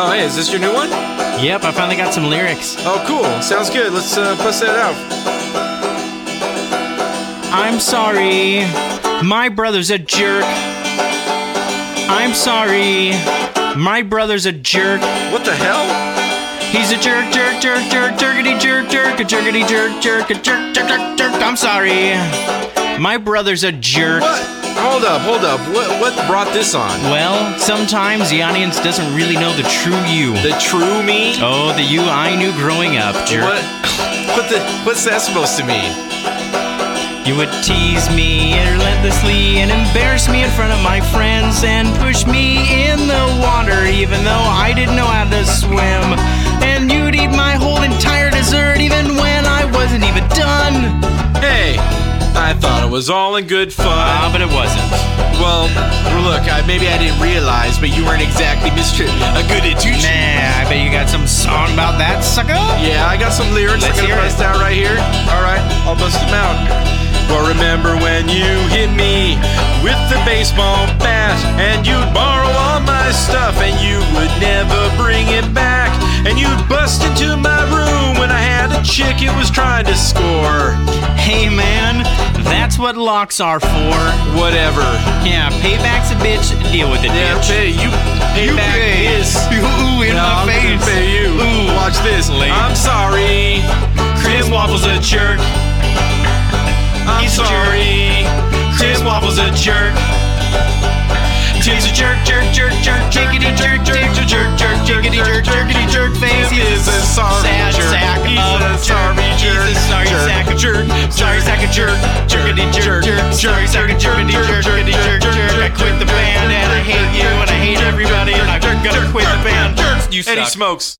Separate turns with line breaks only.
Oh, hey, is this your new one?
Yep, I finally got some lyrics.
Oh, cool. Sounds good. Let's uh, bust that out.
I'm sorry, my brother's a jerk. I'm sorry, my brother's a jerk.
What the hell?
He's a jerk, jerk, jerk, jerk, jerkity jerk, jerk, a jerkity jerk, jerk, a jerk, jerk, jerk, jerk. I'm sorry, my brother's a jerk.
What? Hold up, hold up. What what brought this on?
Well, sometimes the audience doesn't really know the true you.
The true me?
Oh, the you I knew growing up, jerk.
What? What the? What's that supposed to mean?
You would tease me relentlessly and embarrass me in front of my friends and push me in the water even though I didn't know how to swim.
It was all in good fun.
Ah, but it wasn't.
Well, look, I, maybe I didn't realize, but you weren't exactly Mr. A good tuition.
Nah, I bet you got some song about that, sucker.
Yeah, I got some lyrics
Let's
I'm gonna bust out right here. All right, I'll bust them out. Well, remember when you hit me with the baseball bat, and you'd borrow all my stuff, and you would never bring it back, chick it was trying to score.
Hey man, that's what locks are for.
Whatever.
Yeah, payback's a bitch. Deal with it,
Yeah,
bitch.
pay you. Pay
You pay.
this.
Ooh, in
No,
my
I'm gonna
face.
pay you.
Ooh.
Watch this.
Lame.
I'm sorry. Chris Waffle's a jerk. I'm
He's
sorry. Chris Waffle's a jerk. He's a jerk, jerk, jerk, jerk, jerk,
sack of
jerk,
Sorry sack of jerk, jerkity jerk, jerk, sorry sack of jerkity jerk, jerkity jerk, jerk. I quit the band and I hate you and I hate everybody and I'm gonna quit the band. You
And he
suck.
smokes.